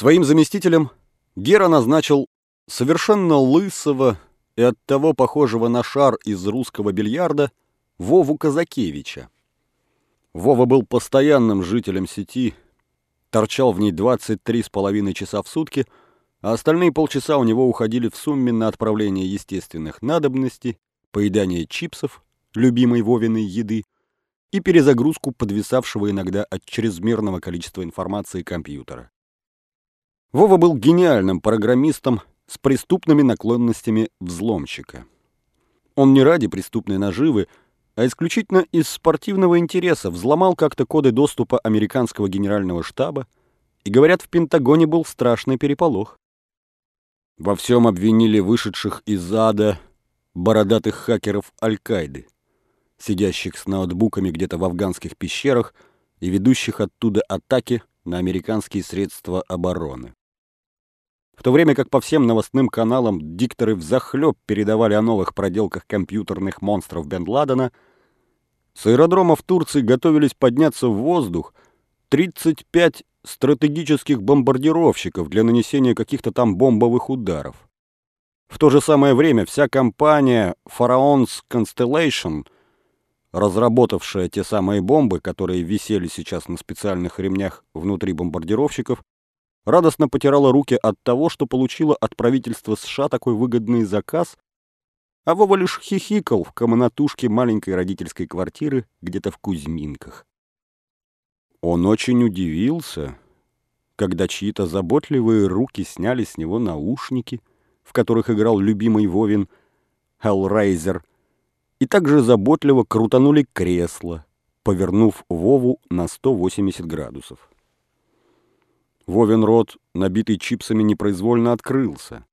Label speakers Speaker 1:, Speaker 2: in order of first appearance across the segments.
Speaker 1: Своим заместителем Гера назначил совершенно лысого и оттого похожего на шар из русского бильярда Вову Казакевича. Вова был постоянным жителем сети, торчал в ней 23,5 часа в сутки, а остальные полчаса у него уходили в сумме на отправление естественных надобностей, поедание чипсов, любимой Вовиной еды, и перезагрузку подвисавшего иногда от чрезмерного количества информации компьютера. Вова был гениальным программистом с преступными наклонностями взломщика. Он не ради преступной наживы, а исключительно из спортивного интереса взломал как-то коды доступа американского генерального штаба, и, говорят, в Пентагоне был страшный переполох. Во всем обвинили вышедших из ада бородатых хакеров Аль-Каиды, сидящих с ноутбуками где-то в афганских пещерах и ведущих оттуда атаки на американские средства обороны в то время как по всем новостным каналам дикторы взахлеб передавали о новых проделках компьютерных монстров Бен Ладена, с аэродрома в Турции готовились подняться в воздух 35 стратегических бомбардировщиков для нанесения каких-то там бомбовых ударов. В то же самое время вся компания Pharaons Constellation, разработавшая те самые бомбы, которые висели сейчас на специальных ремнях внутри бомбардировщиков, радостно потирала руки от того, что получила от правительства США такой выгодный заказ, а Вова лишь хихикал в комнатушке маленькой родительской квартиры где-то в Кузьминках. Он очень удивился, когда чьи-то заботливые руки сняли с него наушники, в которых играл любимый Вовин Hellraiser, и также заботливо крутанули кресло, повернув Вову на 180 градусов. Вовин рот, набитый чипсами, непроизвольно открылся.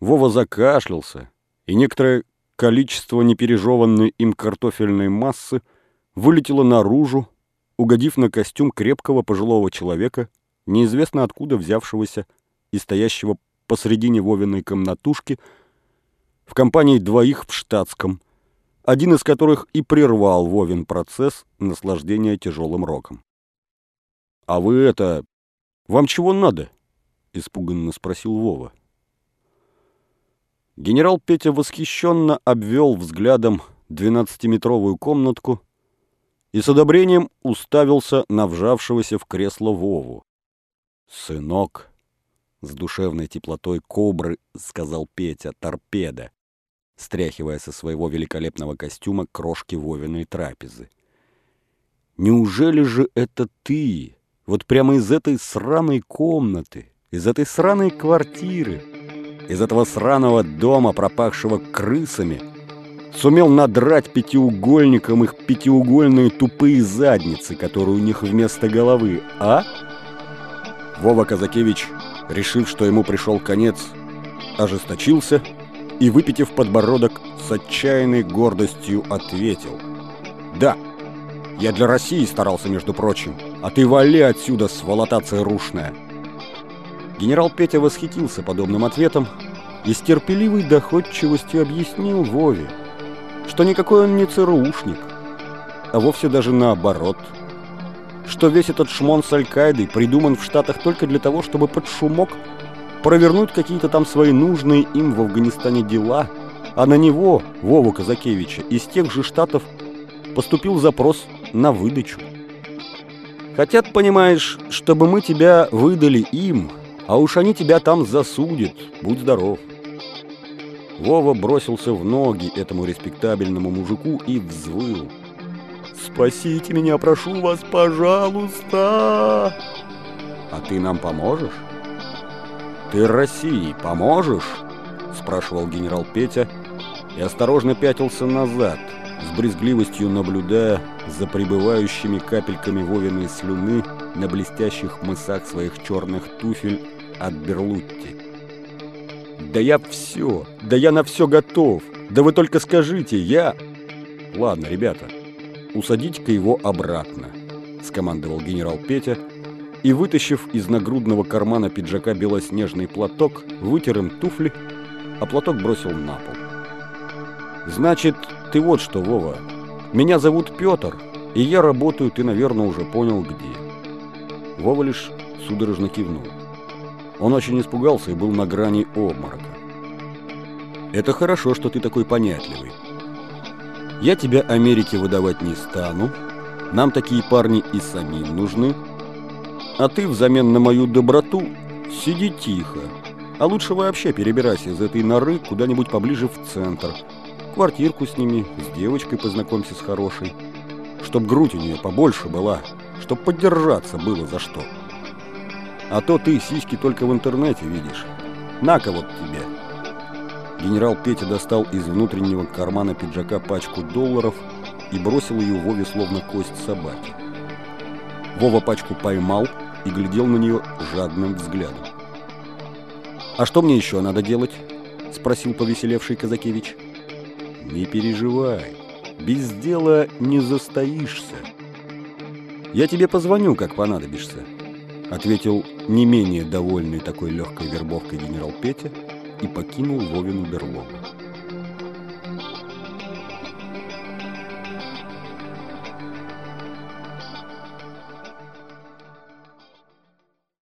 Speaker 1: Вова закашлялся, и некоторое количество непережеванной им картофельной массы вылетело наружу, угодив на костюм крепкого пожилого человека, неизвестно откуда взявшегося и стоящего посредине Вовиной комнатушки в компании двоих в штатском, один из которых и прервал Вовин процесс наслаждения тяжелым роком. «А вы это, «Вам чего надо?» — испуганно спросил Вова. Генерал Петя восхищенно обвел взглядом двенадцатиметровую комнатку и с одобрением уставился на вжавшегося в кресло Вову. «Сынок!» — с душевной теплотой кобры сказал Петя, торпеда, стряхивая со своего великолепного костюма крошки Вовиной трапезы. «Неужели же это ты?» Вот прямо из этой сраной комнаты, из этой сраной квартиры, из этого сраного дома, пропахшего крысами, сумел надрать пятиугольником их пятиугольные тупые задницы, которые у них вместо головы, а? Вова Казакевич, решив, что ему пришел конец, ожесточился и, выпитив подбородок, с отчаянной гордостью ответил. «Да, я для России старался, между прочим. А ты вали отсюда, сволота ЦРУшная!» Генерал Петя восхитился подобным ответом и с терпеливой доходчивостью объяснил Вове, что никакой он не ЦРУшник, а вовсе даже наоборот, что весь этот шмон с Аль-Каидой придуман в Штатах только для того, чтобы под шумок провернуть какие-то там свои нужные им в Афганистане дела, а на него, Вову Казакевича, из тех же Штатов поступил запрос на выдачу. Хотят, понимаешь, чтобы мы тебя выдали им, а уж они тебя там засудят, будь здоров. Вова бросился в ноги этому респектабельному мужику и взвыл. «Спасите меня, прошу вас, пожалуйста!» «А ты нам поможешь?» «Ты России поможешь?» спрашивал генерал Петя и осторожно пятился назад, с брезгливостью наблюдая за прибывающими капельками Вовиной слюны на блестящих мысах своих черных туфель от Берлутти. «Да я все! Да я на все готов! Да вы только скажите, я...» «Ладно, ребята, усадите-ка его обратно», — скомандовал генерал Петя, и, вытащив из нагрудного кармана пиджака белоснежный платок, вытер им туфли, а платок бросил на пол. «Значит, ты вот что, Вова, меня зовут Петр, и я работаю, ты, наверное, уже понял, где». Вова лишь судорожно кивнул. Он очень испугался и был на грани обморока. «Это хорошо, что ты такой понятливый. Я тебя Америке выдавать не стану. Нам такие парни и самим нужны. А ты взамен на мою доброту сиди тихо. А лучше вообще перебирайся из этой норы куда-нибудь поближе в центр. Квартирку сними, с девочкой познакомься с хорошей. Чтоб грудь у нее побольше была, чтоб поддержаться было за что. А то ты сиськи только в интернете видишь. На-ка вот тебе. Генерал Петя достал из внутреннего кармана пиджака пачку долларов и бросил ее Вове словно кость собаки. Вова пачку поймал и глядел на нее жадным взглядом. «А что мне еще надо делать?» – спросил повеселевший Казакевич. «Не переживай, без дела не застоишься. Я тебе позвоню, как понадобишься», – ответил не менее довольный такой легкой вербовкой генерал Петя и покинул Вовину берлогу.